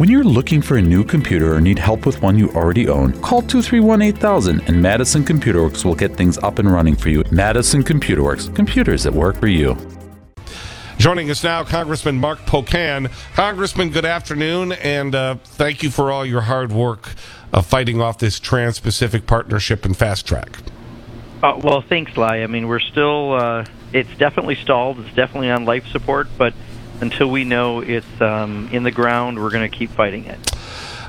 When you're looking for a new computer or need help with one you already own, call 231 8000 and Madison Computer Works will get things up and running for you. Madison Computer Works, computers that work for you. Joining us now, Congressman Mark Pocan. Congressman, good afternoon, and uh, thank you for all your hard work of fighting off this Trans Pacific Partnership and Fast Track. Uh, well, thanks, Sly. I mean, we're still, uh, it's definitely stalled. It's definitely on life support, but until we know it's um, in the ground, we're going to keep fighting it.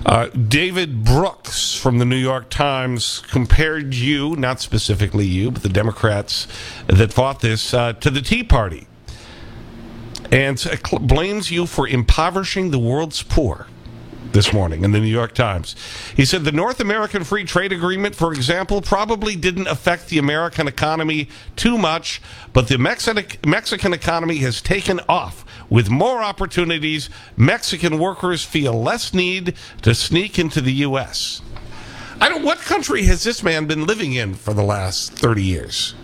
Uh, David Brooks from the New York Times compared you, not specifically you, but the Democrats that fought this, uh, to the Tea Party and blames you for impoverishing the world's poor this morning in the New York Times. He said the North American Free Trade Agreement, for example, probably didn't affect the American economy too much, but the Mexican economy has taken off. With more opportunities, Mexican workers feel less need to sneak into the U.S. I don't, what country has this man been living in for the last 30 years?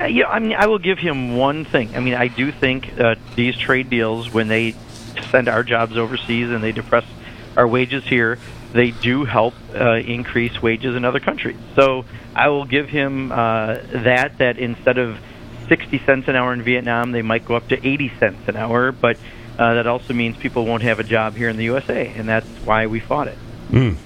Uh, yeah, I mean, I will give him one thing. I mean, I do think uh, these trade deals, when they send our jobs overseas and they depress our wages here, they do help uh, increase wages in other countries. So I will give him uh, that. That instead of 60 cents an hour in Vietnam, they might go up to 80 cents an hour. But uh, that also means people won't have a job here in the USA, and that's why we fought it. Mm.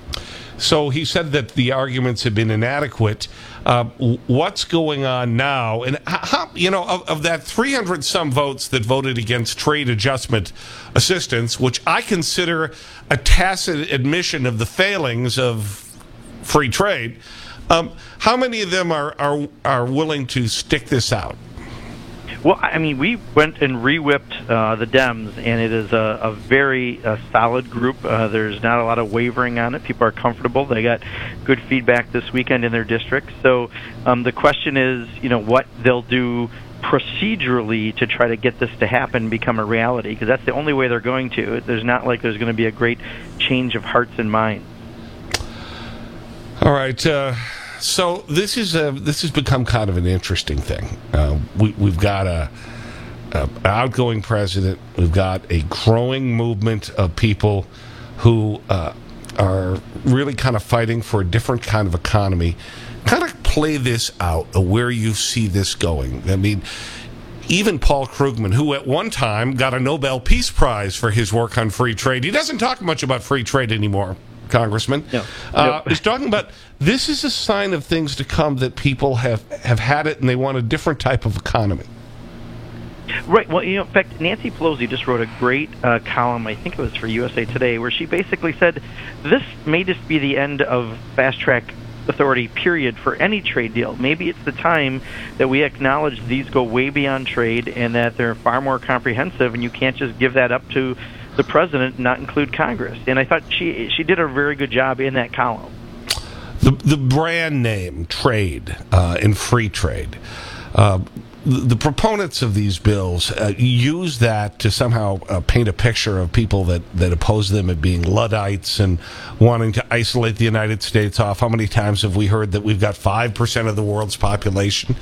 So he said that the arguments have been inadequate. Uh, what's going on now? And how, you know, of, of that 300 some votes that voted against trade adjustment assistance, which I consider a tacit admission of the failings of free trade, um, how many of them are, are, are willing to stick this out? Well, I mean, we went and re-whipped uh, the Dems, and it is a, a very uh, solid group. Uh, there's not a lot of wavering on it. People are comfortable. They got good feedback this weekend in their districts. So um, the question is, you know, what they'll do procedurally to try to get this to happen become a reality because that's the only way they're going to. There's not like there's going to be a great change of hearts and minds. All right. Uh, so this is a this has become kind of an interesting thing. Uh, we, we've got a, a outgoing president. We've got a growing movement of people who uh, are really kind of fighting for a different kind of economy. Kind of play this out, where you see this going. I mean, even Paul Krugman, who at one time got a Nobel Peace Prize for his work on free trade, he doesn't talk much about free trade anymore. Congressman, no. uh, is talking about this is a sign of things to come that people have, have had it and they want a different type of economy. Right. Well, you know, in fact, Nancy Pelosi just wrote a great uh, column, I think it was for USA Today, where she basically said this may just be the end of fast track authority, period, for any trade deal. Maybe it's the time that we acknowledge these go way beyond trade and that they're far more comprehensive, and you can't just give that up to the president not include Congress. And I thought she she did a very good job in that column. The the brand name trade uh, in free trade. Uh, the proponents of these bills uh, use that to somehow uh, paint a picture of people that, that oppose them as being Luddites and wanting to isolate the United States off. How many times have we heard that we've got 5% of the world's population?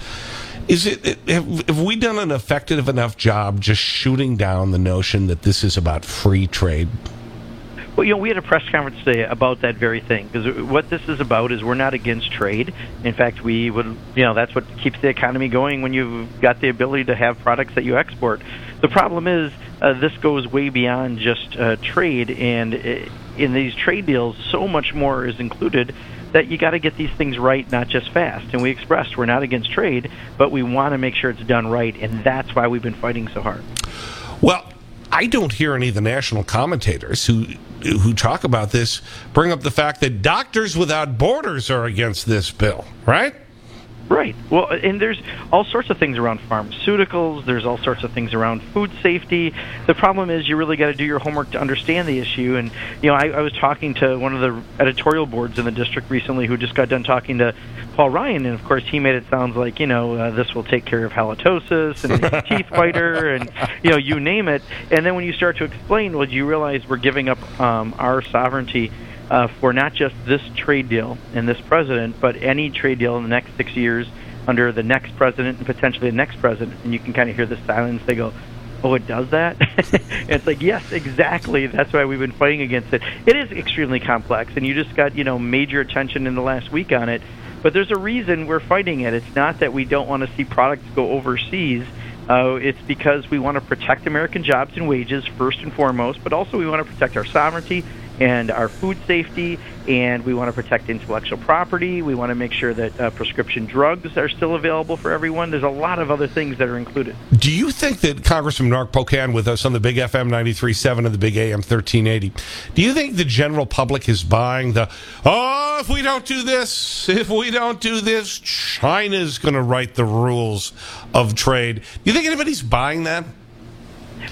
Is it have, have we done an effective enough job just shooting down the notion that this is about free trade? Well, you know, we had a press conference today about that very thing because what this is about is we're not against trade. In fact, we would, you know, that's what keeps the economy going when you've got the ability to have products that you export. The problem is uh, this goes way beyond just uh, trade, and uh, in these trade deals, so much more is included that you got to get these things right, not just fast. And we expressed we're not against trade, but we want to make sure it's done right, and that's why we've been fighting so hard. Well, I don't hear any of the national commentators who who talk about this bring up the fact that Doctors Without Borders are against this bill, right? Right. Well, and there's all sorts of things around pharmaceuticals. There's all sorts of things around food safety. The problem is you really got to do your homework to understand the issue. And you know, I, I was talking to one of the editorial boards in the district recently, who just got done talking to Paul Ryan, and of course he made it sound like you know uh, this will take care of halitosis and teeth whiter and you know you name it. And then when you start to explain, well, you realize we're giving up um, our sovereignty uh, for not just this trade deal and this president, but any trade deal in the next six years under the next president and potentially the next president. And you can kind of hear the silence. They go, oh, it does that? it's like, yes, exactly. That's why we've been fighting against it. It is extremely complex, and you just got, you know, major attention in the last week on it. But there's a reason we're fighting it. It's not that we don't want to see products go overseas. Uh, it's because we want to protect American jobs and wages first and foremost, but also we want to protect our sovereignty and our food safety, and we want to protect intellectual property. We want to make sure that uh, prescription drugs are still available for everyone. There's a lot of other things that are included. Do you think that Congressman Mark Pocan with us on the big FM 93.7 and the big AM 1380, do you think the general public is buying the, oh, if we don't do this, if we don't do this, China's going to write the rules of trade? Do you think anybody's buying that?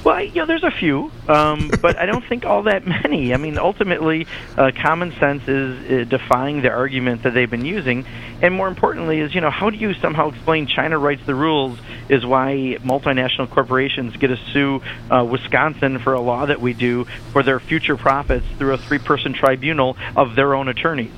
Well, you know, there's a few, um, but I don't think all that many. I mean, ultimately, uh, common sense is uh, defying the argument that they've been using, and more importantly, is you know, how do you somehow explain China writes the rules is why multinational corporations get to sue uh, Wisconsin for a law that we do for their future profits through a three-person tribunal of their own attorneys.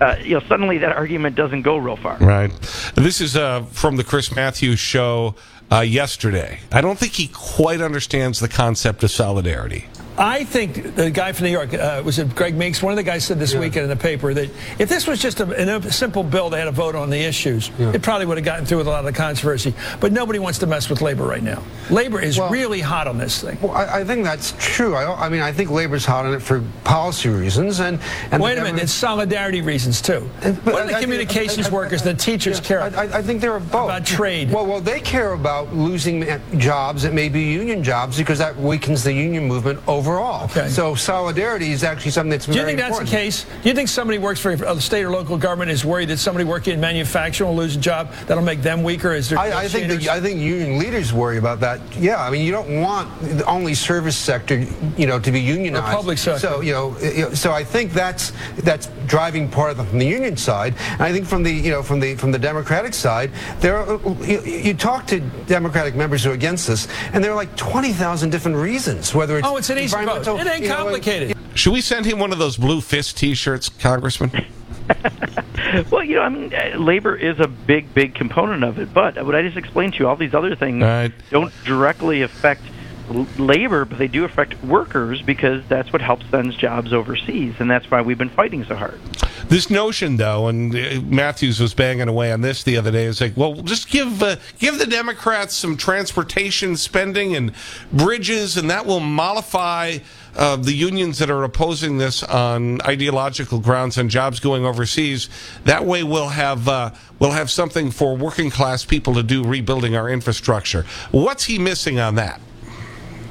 Uh, you know, suddenly that argument doesn't go real far. Right. This is uh, from the Chris Matthews show uh, yesterday. I don't think he quite understands the concept of solidarity. I think the guy from New York, uh, was it Greg Meeks? One of the guys said this yeah. weekend in the paper that if this was just a, a simple bill, they had a vote on the issues, yeah. it probably would have gotten through with a lot of the controversy. But nobody wants to mess with labor right now. Labor is well, really hot on this thing. Well, I, I think that's true. I, I, mean, I think labor's hot on it for policy reasons. and, and Wait a minute, it's solidarity reasons, too. What do the communications workers, the teachers care I, think they're both. About trade. Well, well, they care about losing jobs that may be union jobs because that weakens the union movement overall. Okay. So solidarity is actually something that's Do you think that's important. the case? Do you think somebody works for a state or local government is worried that somebody working in manufacturing will lose a job? That'll make them weaker as I, I think I think union leaders worry about that. Yeah, I mean you don't want the only service sector, you know, to be unionized. The public sector. So you know, so I think that's that's driving part of the, from the union side. And I think from the you know from the from the Democratic side, there are, you, you talk to Democratic members who are against this, and there are like twenty thousand different reasons. Whether it's oh, it's an easy vote. It ain't complicated. Know, Should we send him one of those blue fist T-shirts, Congressman? well, you know, I mean, uh, labor is a big, big component of it. But what I just explained to you, all these other things right. don't directly affect labor, but they do affect workers because that's what helps send jobs overseas, and that's why we've been fighting so hard. This notion, though, and uh, Matthews was banging away on this the other day, is like, well, just give uh, give the Democrats some transportation spending and bridges, and that will mollify uh, the unions that are opposing this on ideological grounds and jobs going overseas. That way, we'll have uh, we'll have something for working class people to do rebuilding our infrastructure. What's he missing on that?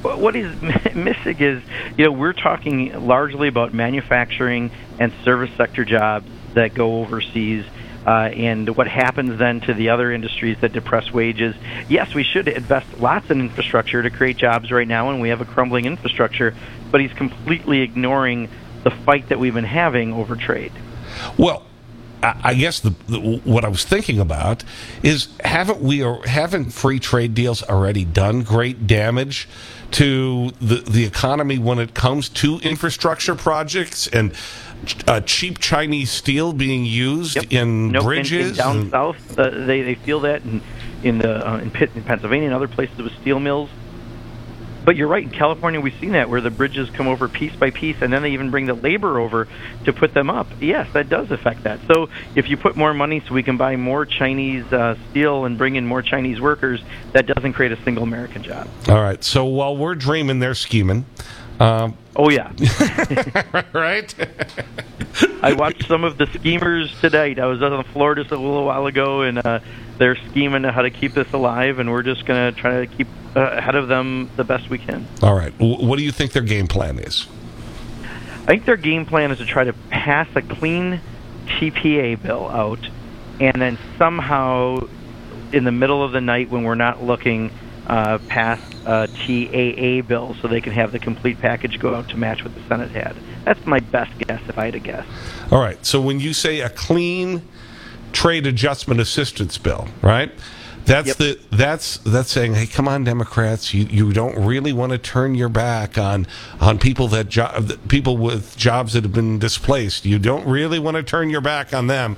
What he's missing is, you know, we're talking largely about manufacturing and service sector jobs that go overseas. Uh, and what happens then to the other industries that depress wages. Yes, we should invest lots in infrastructure to create jobs right now, and we have a crumbling infrastructure, but he's completely ignoring the fight that we've been having over trade. Well, I guess the, the, what I was thinking about is haven't we haven't free trade deals already done great damage to the the economy when it comes to infrastructure projects and uh, cheap Chinese steel being used yep. in nope. bridges? down south, uh, they, they feel that in, in, the, uh, in, Pitt, in Pennsylvania and other places with steel mills. But you're right. In California, we've seen that where the bridges come over piece by piece, and then they even bring the labor over to put them up. Yes, that does affect that. So if you put more money so we can buy more Chinese uh, steel and bring in more Chinese workers, that doesn't create a single American job. All right. So while we're dreaming, they're scheming. Um, oh yeah, right. I watched some of the schemers tonight. I was on Florida just a little while ago, and uh, they're scheming how to keep this alive, and we're just going to try to keep uh, ahead of them the best we can. All right. What do you think their game plan is? I think their game plan is to try to pass a clean TPA bill out, and then somehow, in the middle of the night when we're not looking, uh, pass a TAA bill so they can have the complete package go out to match what the Senate had. That's my best guess if I had to guess. All right. So when you say a clean trade adjustment assistance bill, right? That's yep. the that's that's saying, hey, come on, Democrats, you you don't really want to turn your back on on people that job people with jobs that have been displaced. You don't really want to turn your back on them,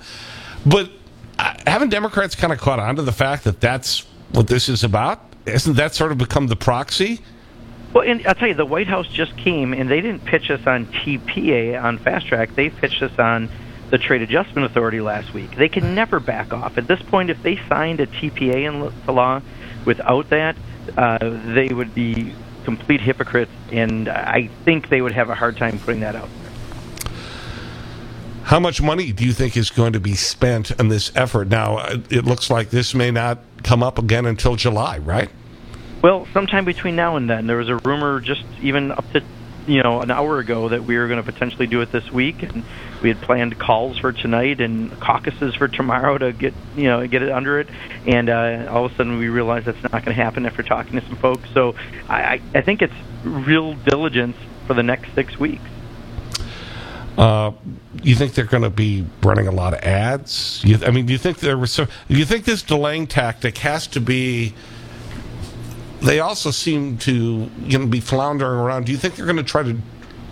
but uh, haven't Democrats kind of caught on to the fact that that's what this is about? Isn't that sort of become the proxy? Well, and I'll tell you, the White House just came and they didn't pitch us on TPA on fast track. They pitched us on the Trade Adjustment Authority last week. They can never back off. At this point, if they signed a TPA into law without that, uh, they would be complete hypocrites, and I think they would have a hard time putting that out. How much money do you think is going to be spent on this effort? Now, uh, it looks like this may not come up again until July, right? Well, sometime between now and then, there was a rumor just even up to you know an hour ago that we were going to potentially do it this week, and we had planned calls for tonight and caucuses for tomorrow to get you know get it under it, and uh, all of a sudden we realized that's not going to happen after talking to some folks. So I, I think it's real diligence for the next six weeks. Uh, you think they're going to be running a lot of ads? You, I mean, do you think there was? Do you think this delaying tactic has to be? They also seem to you know be floundering around. Do you think they're going to try to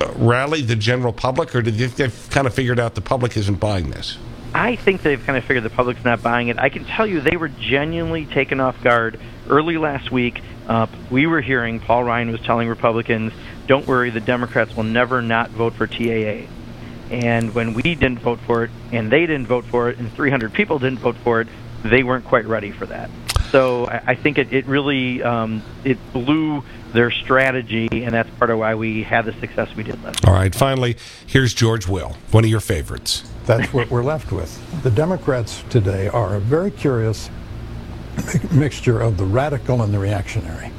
uh, rally the general public, or do you think they've kind of figured out the public isn't buying this? I think they've kind of figured the public's not buying it. I can tell you they were genuinely taken off guard early last week. Uh, we were hearing Paul Ryan was telling Republicans, "Don't worry, the Democrats will never not vote for TAA." And when we didn't vote for it, and they didn't vote for it, and 300 people didn't vote for it, they weren't quite ready for that. So I, I think it, it really um, it blew their strategy, and that's part of why we had the success we did last. All right, finally, here's George Will, one of your favorites. That's what we're left with. The Democrats today are a very curious mixture of the radical and the reactionary.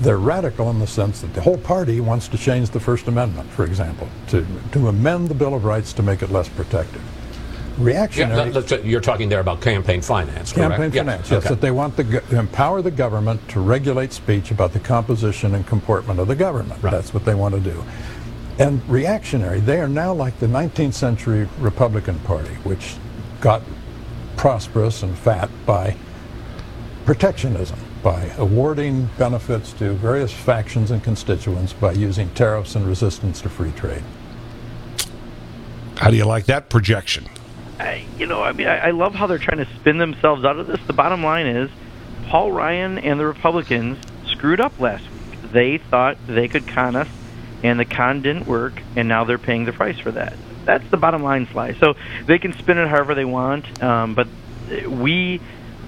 They're radical in the sense that the whole party wants to change the First Amendment, for example, to, to amend the Bill of Rights to make it less protective. Reactionary. Yeah, that, you're talking there about campaign finance, correct? Campaign finance, yes. Okay. That they want to empower the government to regulate speech about the composition and comportment of the government. Right. That's what they want to do. And reactionary, they are now like the 19th century Republican Party, which got prosperous and fat by protectionism by awarding benefits to various factions and constituents by using tariffs and resistance to free trade. How do you like that projection? I, you know, I mean, I, I love how they're trying to spin themselves out of this. The bottom line is, Paul Ryan and the Republicans screwed up last week. They thought they could con us, and the con didn't work, and now they're paying the price for that. That's the bottom line, Sly. So they can spin it however they want, um, but we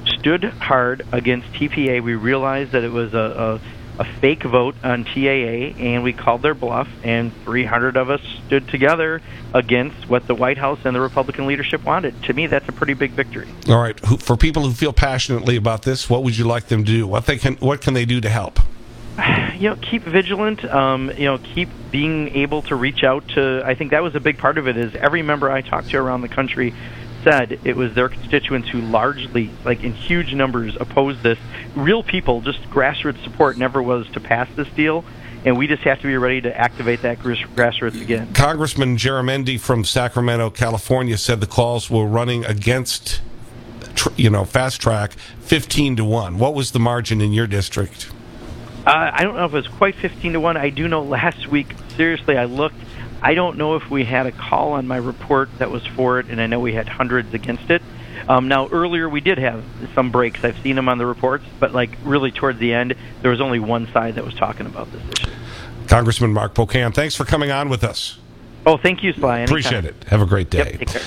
stood hard against TPA. We realized that it was a, a, a fake vote on TAA, and we called their bluff, and 300 of us stood together against what the White House and the Republican leadership wanted. To me, that's a pretty big victory. All right. For people who feel passionately about this, what would you like them to do? What, they can, what can they do to help? you know keep vigilant um, you know keep being able to reach out to i think that was a big part of it is every member i talked to around the country said it was their constituents who largely, like in huge numbers, opposed this. Real people, just grassroots support never was to pass this deal. And we just have to be ready to activate that grassroots again. Congressman Garamendi from Sacramento, California, said the calls were running against, you know, fast track 15 to 1. What was the margin in your district? Uh, I don't know if it was quite 15 to 1. I do know last week, seriously, I looked I don't know if we had a call on my report that was for it, and I know we had hundreds against it. Um, now, earlier we did have some breaks. I've seen them on the reports, but like really towards the end, there was only one side that was talking about this issue. Congressman Mark Pocan, thanks for coming on with us. Oh, thank you, Sly. Anytime. Appreciate it. Have a great day. Yep,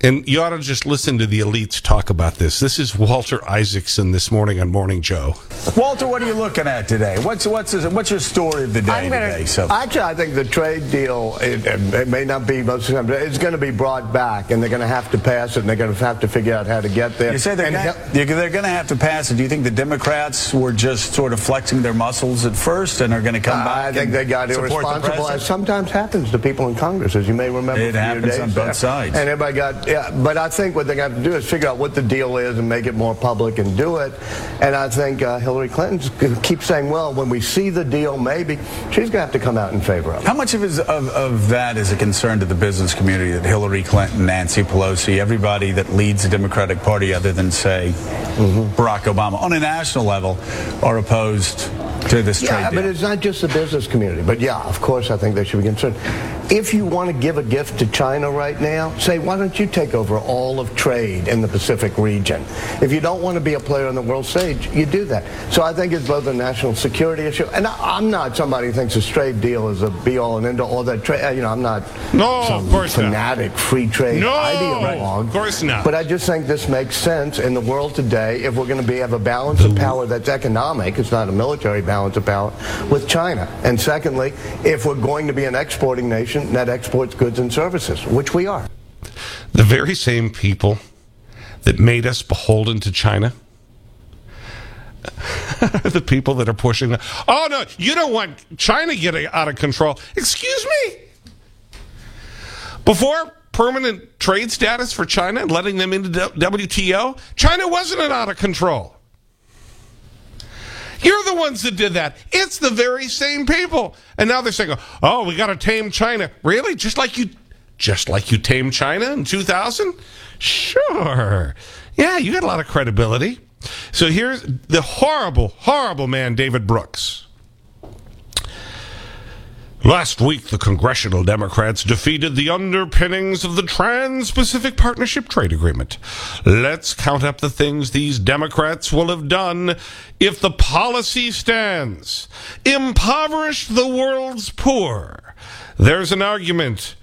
and you ought to just listen to the elites talk about this. This is Walter Isaacson this morning on Morning Joe. Walter, what are you looking at today? What's what's what's your story of the day gonna, today? So actually, I think the trade deal it, it may not be most of the time, it's going to be brought back, and they're going to have to pass it, and they're going to have to figure out how to get there. You say they're going to have to pass it. Do you think the Democrats were just sort of flexing their muscles at first, and are going to come uh, back? I think they got irresponsible, as sometimes happens to people in Congress, as you may remember. It happens on both sides, and everybody got yeah, but I think what they're going to have to do is figure out what the deal is and make it more public and do it. And I think uh, Hillary Clinton keeps saying, well, when we see the deal, maybe she's going to have to come out in favor of it. How much of, his, of, of that is a concern to the business community that Hillary Clinton, Nancy Pelosi, everybody that leads the Democratic Party, other than, say, mm-hmm. Barack Obama, on a national level, are opposed to this yeah, trade deal? Yeah, but it's not just the business community. But yeah, of course, I think they should be concerned if you want to give a gift to China right now, say, why don't you take over all of trade in the Pacific region? If you don't want to be a player on the world stage, you do that. So I think it's both a national security issue, and I, am not somebody who thinks a trade deal is a be-all and end-all. That trade, you know, I'm not no, some of course fanatic not. free trade no, ideologue. Of course not. But I just think this makes sense in the world today if we're going to be have a balance of power that's economic. It's not a military balance of power with China. And secondly, if we're going to be an exporting nation nation that exports goods and services, which we are. The very same people that made us beholden to China the people that are pushing the, oh no you don't want China getting out of control. Excuse me. Before permanent trade status for China and letting them into WTO China wasn't out of control you're the ones that did that. It's the very same people. And now they're saying, oh, we got to tame China. Really? Just like you just like you tamed China in 2000? Sure. Yeah, you got a lot of credibility. So here's the horrible, horrible man, David Brooks. Last week, the congressional Democrats defeated the underpinnings of the Trans Pacific Partnership Trade Agreement. Let's count up the things these Democrats will have done if the policy stands. Impoverish the world's poor. There's an argument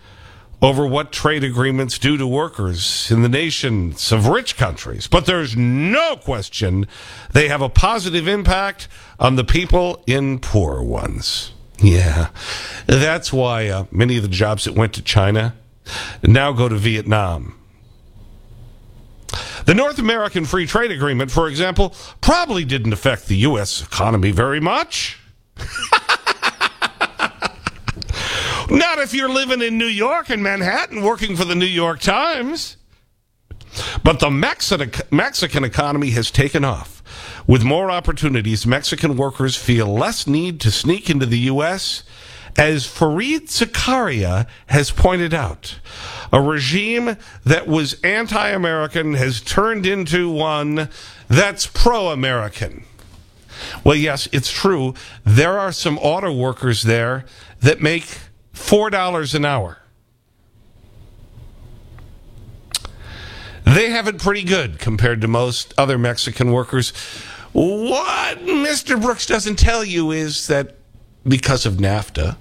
over what trade agreements do to workers in the nations of rich countries. But there's no question they have a positive impact on the people in poor ones. Yeah, that's why uh, many of the jobs that went to China now go to Vietnam. The North American Free Trade Agreement, for example, probably didn't affect the U.S. economy very much. Not if you're living in New York and Manhattan working for the New York Times. But the Mexican economy has taken off. With more opportunities, Mexican workers feel less need to sneak into the U.S., as Fareed Zakaria has pointed out. A regime that was anti-American has turned into one that's pro-American. Well, yes, it's true. There are some auto workers there that make $4 an hour. They have it pretty good compared to most other Mexican workers what Mr. Brooks doesn't tell you is that because of NAFTA,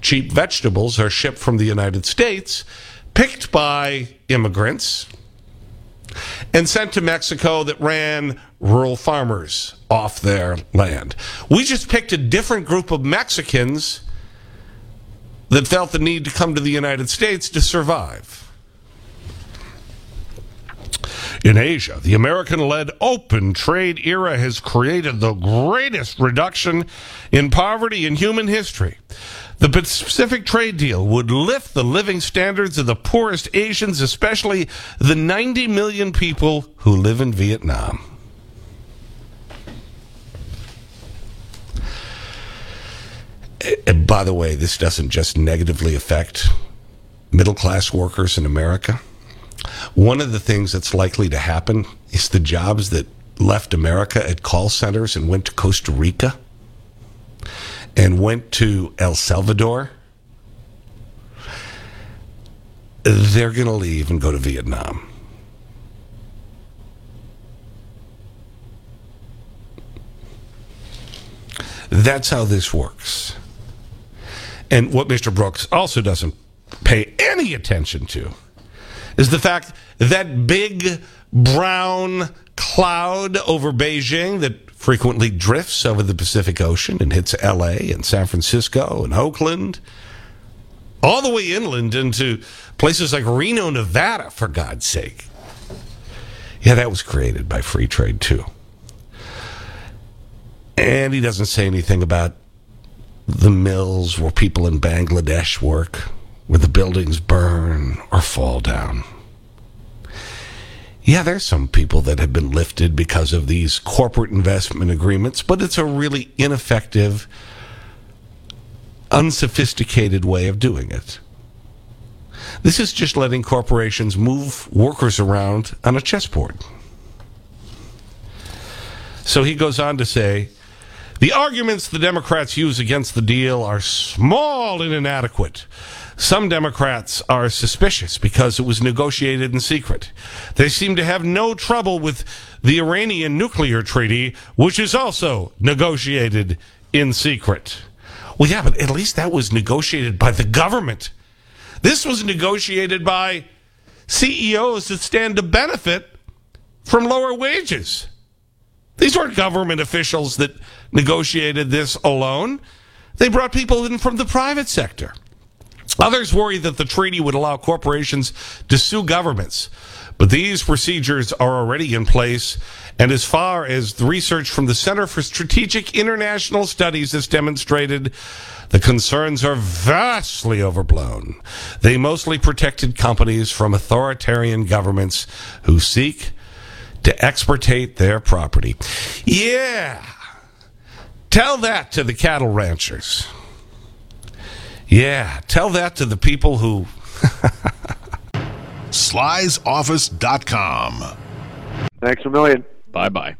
cheap vegetables are shipped from the United States, picked by immigrants, and sent to Mexico that ran rural farmers off their land. We just picked a different group of Mexicans that felt the need to come to the United States to survive. In Asia, the American-led open trade era has created the greatest reduction in poverty in human history. The Pacific trade deal would lift the living standards of the poorest Asians, especially the 90 million people who live in Vietnam. And by the way, this doesn't just negatively affect middle-class workers in America. One of the things that's likely to happen is the jobs that left America at call centers and went to Costa Rica and went to El Salvador, they're going to leave and go to Vietnam. That's how this works. And what Mr. Brooks also doesn't pay any attention to is the fact that big brown cloud over Beijing that frequently drifts over the Pacific Ocean and hits L.A. and San Francisco and Oakland, all the way inland into places like Reno, Nevada, for God's sake. Yeah, that was created by free trade, too. And he doesn't say anything about the mills where people in Bangladesh work where the buildings burn or fall down. Yeah, there's some people that have been lifted because of these corporate investment agreements, but it's a really ineffective, unsophisticated way of doing it. This is just letting corporations move workers around on a chessboard. So he goes on to say, the arguments the Democrats use against the deal are small and inadequate. Some Democrats are suspicious because it was negotiated in secret. They seem to have no trouble with the Iranian nuclear treaty, which is also negotiated in secret. Well, yeah, but at least that was negotiated by the government. This was negotiated by CEOs that stand to benefit from lower wages. These weren't government officials that negotiated this alone. They brought people in from the private sector. Others worry that the treaty would allow corporations to sue governments. But these procedures are already in place. And as far as the research from the Center for Strategic International Studies has demonstrated, the concerns are vastly overblown. They mostly protected companies from authoritarian governments who seek to exportate their property. Yeah. Tell that to the cattle ranchers. Yeah, tell that to the people who. Sly'sOffice.com. Thanks a million. Bye bye.